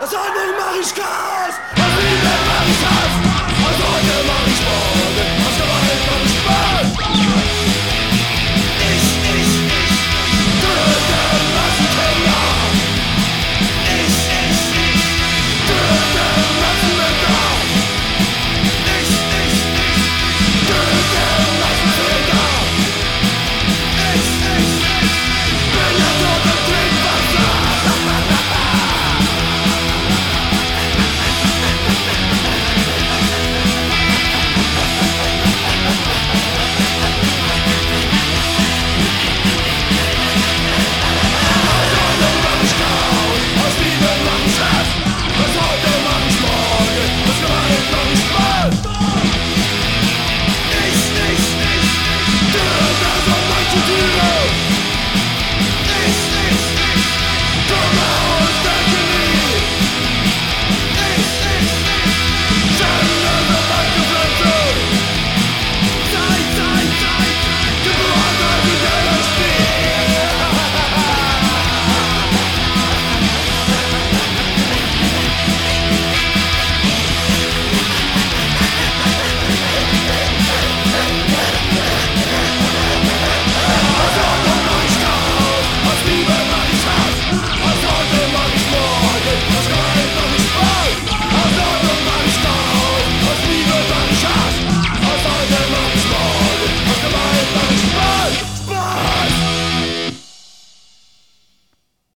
Das andere mache ich Chaos, Auf mach ich